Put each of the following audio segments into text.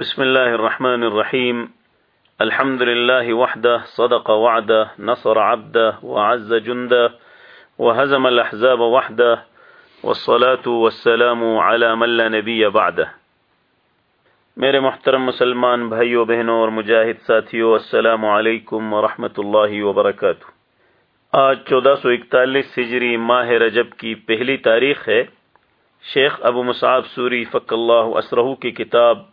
بسم الله الرحمن الرحيم الحمد لله وحده صدق وعده نصر عبده وعز جنده وهزم الأحزاب وحده والصلاة والسلام على من لا نبي بعده میرے محترم مسلمان بھائیوں بہنوں اور مجاہد ساتھیوں السلام علیکم ورحمۃ اللہ وبرکاتہ۔ آج چودہ سو اکتالیس ہجری ماہ رجب کی پہلی تاریخ ہے۔ شیخ ابو مصعب سوری فق اللہ اسرہ کی کتاب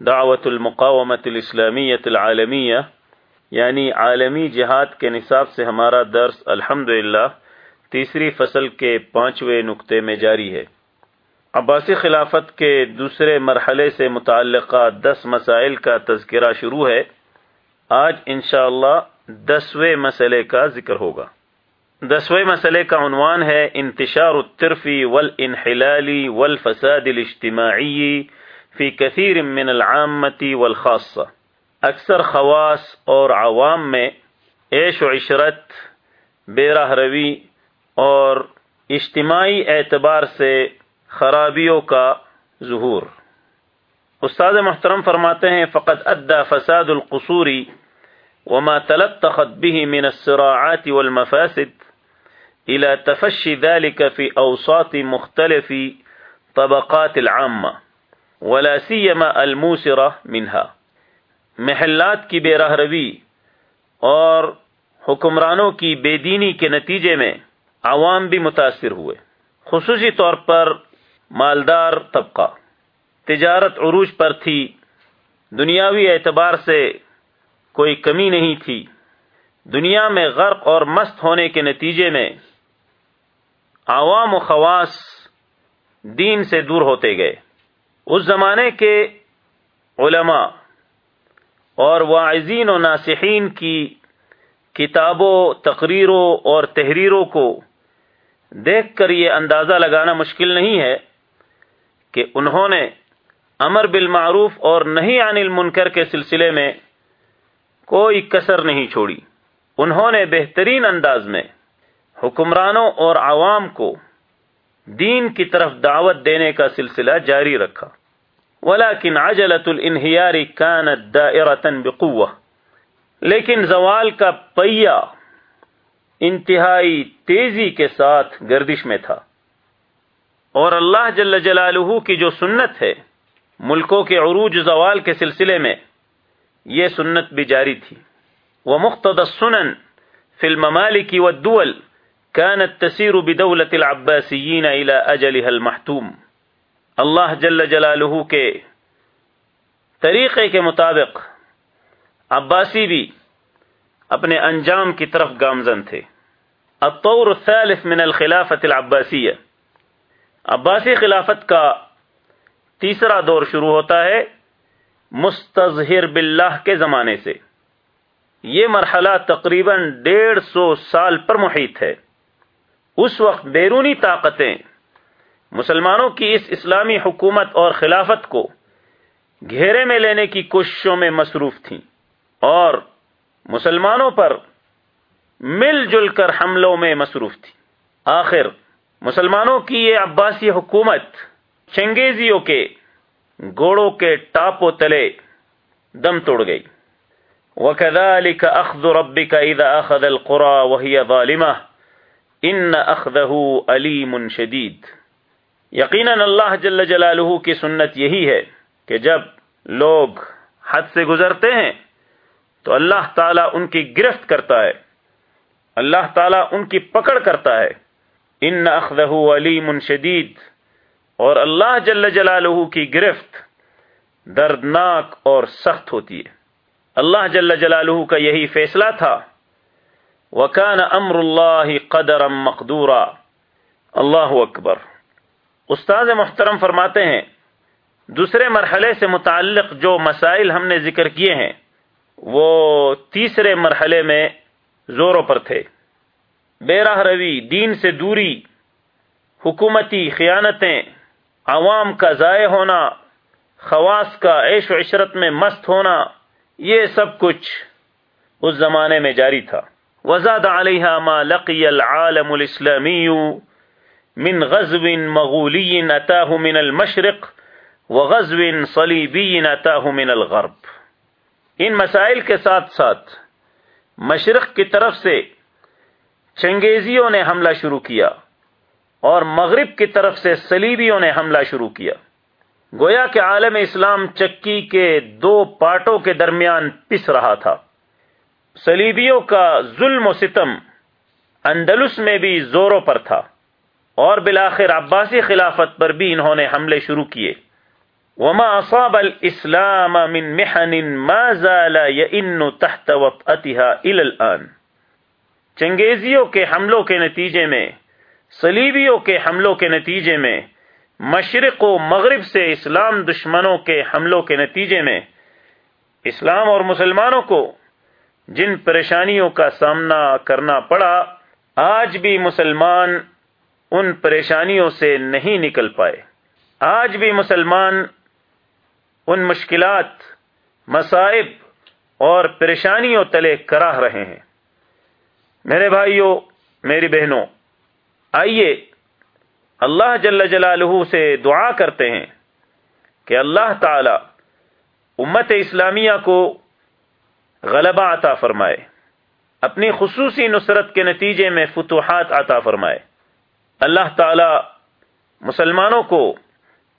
دعوت المقامت الاسلامیت العالمیہ یعنی عالمی جہاد کے نصاب سے ہمارا درس الحمد تیسری فصل کے پانچویں نقطے میں جاری ہے۔ عباسی خلافت کے دوسرے مرحلے سے متعلقہ دس مسائل کا تذکرہ شروع ہے۔ آج انشاءاللہ اللہ دسویں مسئلے کا ذکر ہوگا۔ دسویں مسئلے کا عنوان ہے انتشار الترفی والانحلالی والفساد الاجتماعی فی کثیر من العامتی والخاصہ۔ اکثر خواص اور عوام میں عیش و عشرت بے راہ روی اور اجتماعی اعتبار سے خرابیوں کا ظہور۔ استاد محترم فرماتے ہیں فقط ادا فساد القصوری وما تلطخت به من الصراعات والمفاسد الى تفشي ذلك في اوساط مختلف طبقات العامه ولا سیما الموسرہ منہا۔ محلات کی بے راہ روی اور حکمرانوں کی بے دینی کے نتیجے میں عوام بھی متاثر ہوئے۔ خصوصی طور پر مالدار طبقہ۔ تجارت عروج پر تھی۔ دنیاوی اعتبار سے کوئی کمی نہیں تھی۔ دنیا میں غرق اور مست ہونے کے نتیجے میں عوام و خواص دین سے دور ہوتے گئے۔ اس زمانے کے علماء اور واعظین و ناصحین کی کتابوں، تقریروں اور تحریروں کو دیکھ کر یہ اندازہ لگانا مشکل نہیں ہے کہ انہوں نے امر بالمعروف اور نہیں عن المنکر کے سلسلے میں کوئی کسر نہیں چھوڑی۔ انہوں نے بہترین انداز میں حکمرانوں اور عوام کو دین کی طرف دعوت دینے کا سلسلہ جاری رکھا۔ ولیکن عجلت الانہیاری کانت دائرتن بقوہ۔ لیکن زوال کا پہیا انتہائی تیزی کے ساتھ گردش میں تھا۔ اور اللہ جل جلالہ کی جو سنت ہے، ملکوں کے عروج زوال کے سلسلے میں، یہ سنت بھی جاری تھی۔ وہ مختد سنن فلم مالکی و دول كانت تسير بدولة العباسيين إلى أجلها المحتوم. اللہ جل جلالہ کے طریقے کے مطابق عباسی بھی اپنے انجام کی طرف گامزن تھے. الطور الثالث من الخلافت العباسیہ عباسی خلافت کا تیسرا دور شروع ہوتا ہے مستظہر باللہ کے زمانے سے. یہ مرحلہ تقریباً ڈیڑھ سو سال پر محیط ہے. اس وقت بیرونی طاقتیں مسلمانوں کی اس اسلامی حکومت اور خلافت کو گھیرے میں لینے کی کوششوں میں مصروف تھیں اور مسلمانوں پر مل جل کر حملوں میں مصروف تھی آخر مسلمانوں کی یہ عباسی حکومت چنگیزیوں کے گوڑوں کے ٹاپو تلے دم توڑ گئی۔ وَكَذَلِكَ أَخْذُ رَبِّكَ إِذَا أَخَذَ الْقُرَى وَهِيَ ظَالِمَةٌ إِنَّ أَخْذَهُ أَلِيمٌ شَدِيدٌ یقیناً اللہ جل جلالہ کی سنت یہی ہے کہ جب لوگ حد سے گزرتے ہیں، تو اللہ تعالیٰ ان کی گرفت کرتا ہے۔ اللہ تعالیٰ ان کی پکڑ کرتا ہے۔ ان اخذہ علیم شدید۔ اور اللہ جل جلالہ کی گرفت دردناک اور سخت ہوتی ہے۔ اللہ جل جلالہ کا یہی فیصلہ تھا وکان امر اللہ قدر مقدورا۔ اللہ اکبر۔ استاد محترم فرماتے ہیں، دوسرے مرحلے سے متعلق جو مسائل ہم نے ذکر کیے ہیں، وہ تیسرے مرحلے میں زوروں پر تھے۔ بے راہ روی، دین سے دوری، حکومتی خیانتیں، عوام کا ضائع ہونا، خواص کا عیش و عشرت میں مست ہونا، یہ سب کچھ اس زمانے میں جاری تھا۔ وزاد علیہ ما لقی العالم الاسلامی من غزو مغولی اتاه من المشرق وغزو صلیبی نتاہ من الغرب۔ ان مسائل کے ساتھ ساتھ مشرق کی طرف سے چنگیزیوں نے حملہ شروع کیا اور مغرب کی طرف سے سلیبیوں نے حملہ شروع کیا۔ گویا کہ عالم اسلام چکی کے دو پارٹوں کے درمیان پس رہا تھا۔ سلیبیوں کا ظلم و ستم اندلس میں بھی زوروں پر تھا اور بلاخر عباسی خلافت پر بھی انہوں نے حملے شروع کیے۔ وما اصاب الاسلام من محن ما زال يئن تحت وطأتها الى الان چنگیزیوں کے حملوں کے نتیجے میں، سلیبیوں کے حملوں کے نتیجے میں، مشرق و مغرب سے اسلام دشمنوں کے حملوں کے نتیجے میں، اسلام اور مسلمانوں کو جن پریشانیوں کا سامنا کرنا پڑا، آج بھی مسلمان ان پریشانیوں سے نہیں نکل پائے۔ آج بھی مسلمان ان مشکلات، مصائب اور پریشانیوں تلے کراہ رہے ہیں۔ میرے بھائیوں، میری بہنوں، آئیے اللہ جل جلالہ سے دعا کرتے ہیں کہ اللہ تعالی امت اسلامیہ کو غلبہ عطا فرمائے۔ اپنی خصوصی نصرت کے نتیجے میں فتوحات عطا فرمائے۔ اللہ تعالی مسلمانوں کو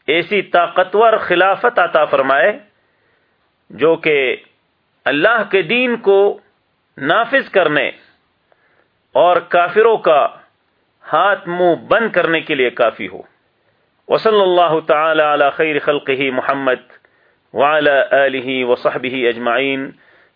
ایسی طاقتور خلافت عطا فرمائے جو کہ اللہ کے دین کو نافذ کرنے اور کافروں کا ہاتھ منہ بند کرنے کے لیے کافی ہو۔ وصلی اللہ تعالی علی خیر خلقہ محمد وعلى آلہ وصحبہ اجمعین۔